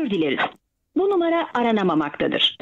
Özür dileriz. Bu numara aranamamaktadır.